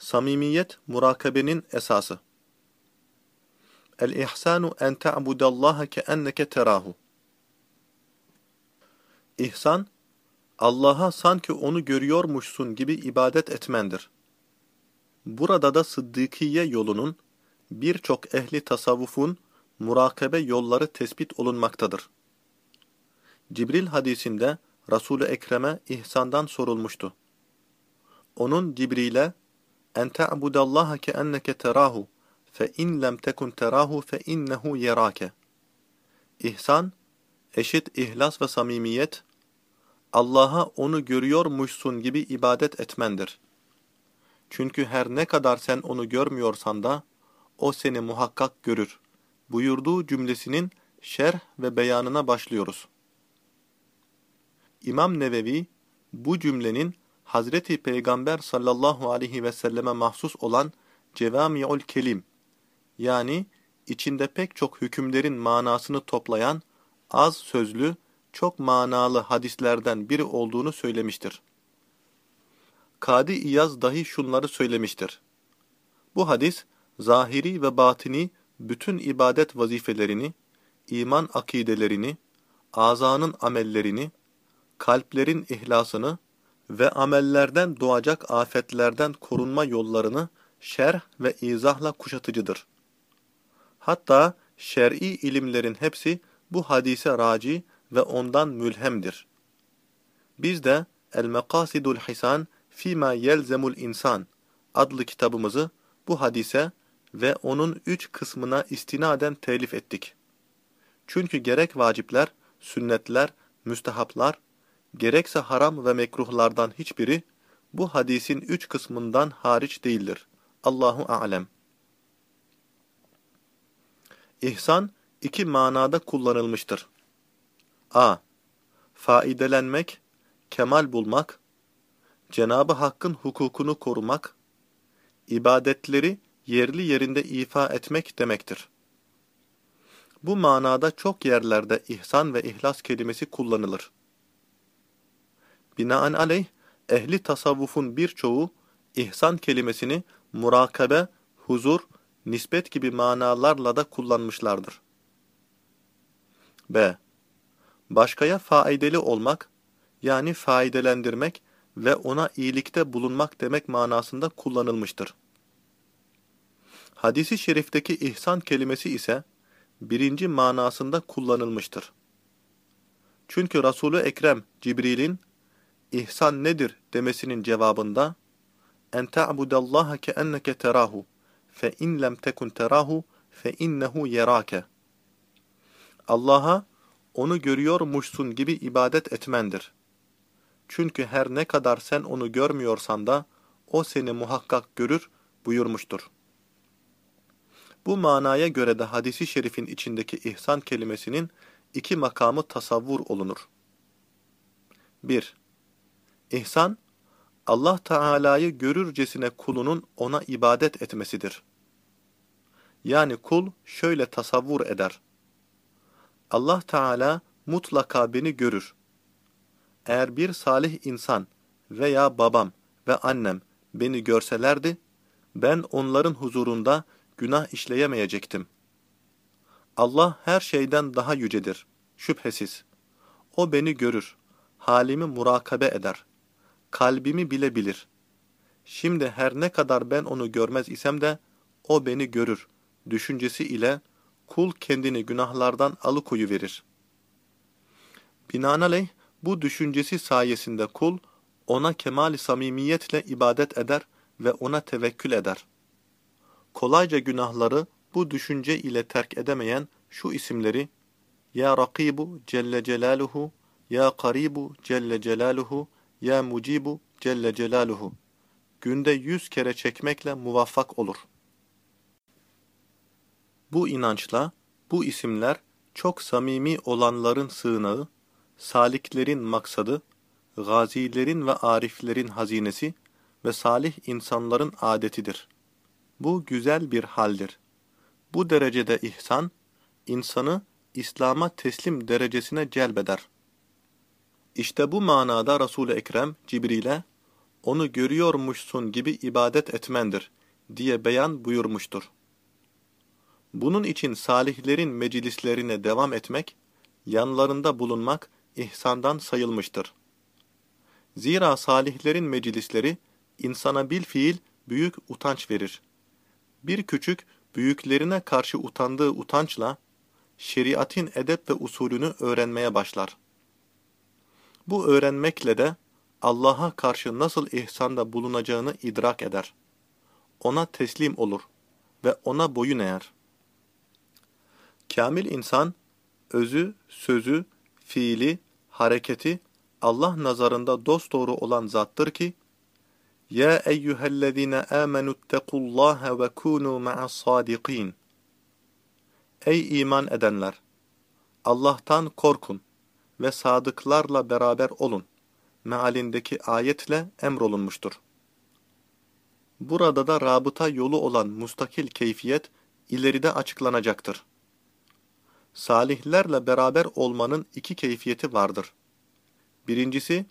Samimiyet murakabenin esası. El-ihsanu en ta'budallaha keenneke terahu. İhsan, Allah'a sanki onu görüyormuşsun gibi ibadet etmendir. Burada da Sıddıkiye yolunun, birçok ehli tasavvufun murakabe yolları tespit olunmaktadır. Cibril hadisinde Resul-i Ekrem'e ihsandan sorulmuştu. Onun Cibril'e en ta'budallaha keenneke terahu fe in lem tekun terahu fe innehu yerake. İhsan eşit ihlas ve samimiyet Allah'a onu görüyormuşsun gibi ibadet etmendir. Çünkü her ne kadar sen onu görmüyorsan da o seni muhakkak görür. Buyurduğu cümlesinin şerh ve beyanına başlıyoruz. İmam Nevevi bu cümlenin Hazreti Peygamber sallallahu aleyhi ve selleme mahsus olan cevami'ul kelim yani içinde pek çok hükümlerin manasını toplayan az sözlü, çok manalı hadislerden biri olduğunu söylemiştir. Kadi İyaz dahi şunları söylemiştir. Bu hadis, zahiri ve batini bütün ibadet vazifelerini, iman akidelerini, azanın amellerini, kalplerin ihlasını ve amellerden doğacak afetlerden korunma yollarını şerh ve izahla kuşatıcıdır. Hatta şer'i ilimlerin hepsi bu hadise raci ve ondan mülhemdir. Biz de El-Mekasidul Hisan Fima Yelzemul İnsan adlı kitabımızı bu hadise ve onun üç kısmına istinaden telif ettik. Çünkü gerek vacipler, sünnetler, müstehaplar, gerekse haram ve mekruhlardan hiçbiri bu hadisin üç kısmından hariç değildir. Allahu alem. İhsan iki manada kullanılmıştır. a. Faidelenmek, kemal bulmak, Cenabı Hakk'ın hukukunu korumak, ibadetleri yerli yerinde ifa etmek demektir. Bu manada çok yerlerde ihsan ve ihlas kelimesi kullanılır. Binaenaleyh, ehli tasavvufun birçoğu ihsan kelimesini murakabe, huzur, nispet gibi manalarla da kullanmışlardır. B. Başkaya faydalı olmak, yani faydelendirmek ve ona iyilikte bulunmak demek manasında kullanılmıştır. Hadisi şerifteki ihsan kelimesi ise birinci manasında kullanılmıştır. Çünkü Resulü Ekrem Cibril'in ihsan nedir demesinin cevabında en ta'budallaha keenneke terahu fe in lem tekun terahu fe innehu yerake. Allah'a onu görüyormuşsun gibi ibadet etmendir. Çünkü her ne kadar sen onu görmüyorsan da o seni muhakkak görür buyurmuştur. Bu manaya göre de hadisi şerifin içindeki ihsan kelimesinin iki makamı tasavvur olunur. 1. İhsan, Allah Teala'yı görürcesine kulunun ona ibadet etmesidir. Yani kul şöyle tasavvur eder. Allah Teala mutlaka beni görür. Eğer bir salih insan veya babam ve annem beni görselerdi, ben onların huzurunda günah işleyemeyecektim. Allah her şeyden daha yücedir, şüphesiz. O beni görür, halimi murakabe eder, kalbimi bile bilir. Şimdi her ne kadar ben onu görmez isem de, o beni görür, düşüncesi ile kul kendini günahlardan alıkoyuverir. Binaenaleyh bu düşüncesi sayesinde kul ona kemal samimiyetle ibadet eder ve ona tevekkül eder. Kolayca günahları bu düşünce ile terk edemeyen şu isimleri Ya Rakibu Celle Celaluhu, Ya Karibu Celle Celaluhu, Ya Mucibu Celle Celaluhu günde yüz kere çekmekle muvaffak olur. Bu inançla bu isimler çok samimi olanların sığınağı, saliklerin maksadı, gazilerin ve ariflerin hazinesi ve salih insanların adetidir. Bu güzel bir haldir. Bu derecede ihsan, insanı İslam'a teslim derecesine celbeder. İşte bu manada Resul-i Ekrem Cibril'e onu görüyormuşsun gibi ibadet etmendir diye beyan buyurmuştur. Bunun için salihlerin meclislerine devam etmek, yanlarında bulunmak ihsandan sayılmıştır. Zira salihlerin meclisleri insana bil fiil büyük utanç verir. Bir küçük büyüklerine karşı utandığı utançla şeriatin edep ve usulünü öğrenmeye başlar. Bu öğrenmekle de Allah'a karşı nasıl ihsanda bulunacağını idrak eder. Ona teslim olur ve ona boyun eğer. Kamil insan, özü, sözü, fiili, hareketi Allah nazarında dosdoğru olan zattır ki, Ya eyyühellezine amenüttekullâhe ve kûnû ma'as sadiqîn. Ey iman edenler! Allah'tan korkun ve sadıklarla beraber olun. Mealindeki ayetle emrolunmuştur. Burada da rabıta yolu olan mustakil keyfiyet ileride açıklanacaktır. Salihlerle beraber olmanın iki keyfiyeti vardır. Birincisi,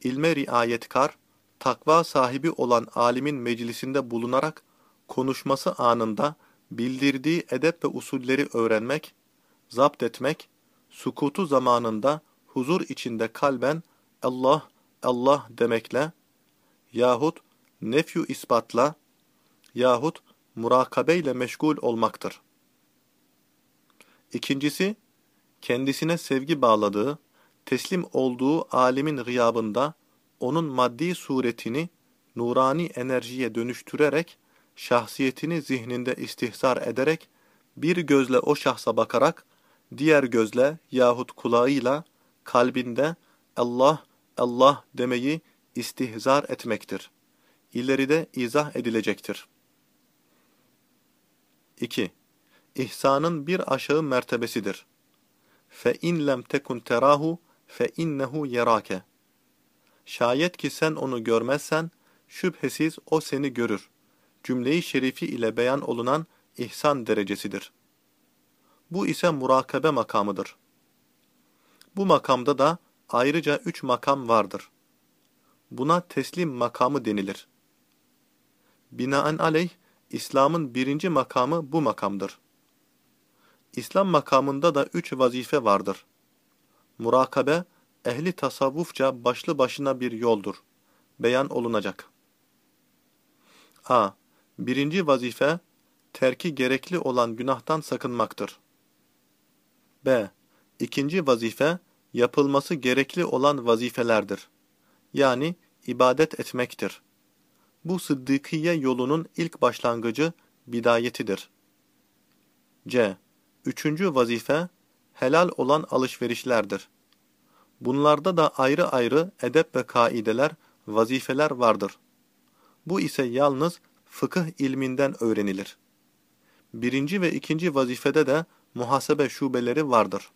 ilme riayetkar, takva sahibi olan alimin meclisinde bulunarak konuşması anında bildirdiği edep ve usulleri öğrenmek, zapt etmek, sukutu zamanında huzur içinde kalben Allah, Allah demekle yahut nefyu ispatla yahut murakabeyle meşgul olmaktır. İkincisi, kendisine sevgi bağladığı, teslim olduğu alimin gıyabında onun maddi suretini nurani enerjiye dönüştürerek, şahsiyetini zihninde istihsar ederek, bir gözle o şahsa bakarak, diğer gözle yahut kulağıyla kalbinde Allah, Allah demeyi istihzar etmektir. İleride izah edilecektir. 2. İhsanın bir aşağı mertebesidir. Lem tekun terahu fe innehu yerake. Şayet ki sen onu görmezsen şüphesiz o seni görür. Cümleyi şerifi ile beyan olunan ihsan derecesidir. Bu ise murakabe makamıdır. Bu makamda da ayrıca üç makam vardır. Buna teslim makamı denilir. Binaenaleyh, İslam'ın birinci makamı bu makamdır. İslam makamında da üç vazife vardır. Murakabe, ehli tasavvufça başlı başına bir yoldur. Beyan olunacak. A. Birinci vazife, terki gerekli olan günahtan sakınmaktır. B. İkinci vazife, yapılması gerekli olan vazifelerdir. Yani ibadet etmektir. Bu sıddıkiye yolunun ilk başlangıcı, bidayetidir. C. Üçüncü vazife, helal olan alışverişlerdir. Bunlarda da ayrı ayrı edep ve kaideler, vazifeler vardır. Bu ise yalnız fıkıh ilminden öğrenilir. Birinci ve ikinci vazifede de muhasebe şubeleri vardır.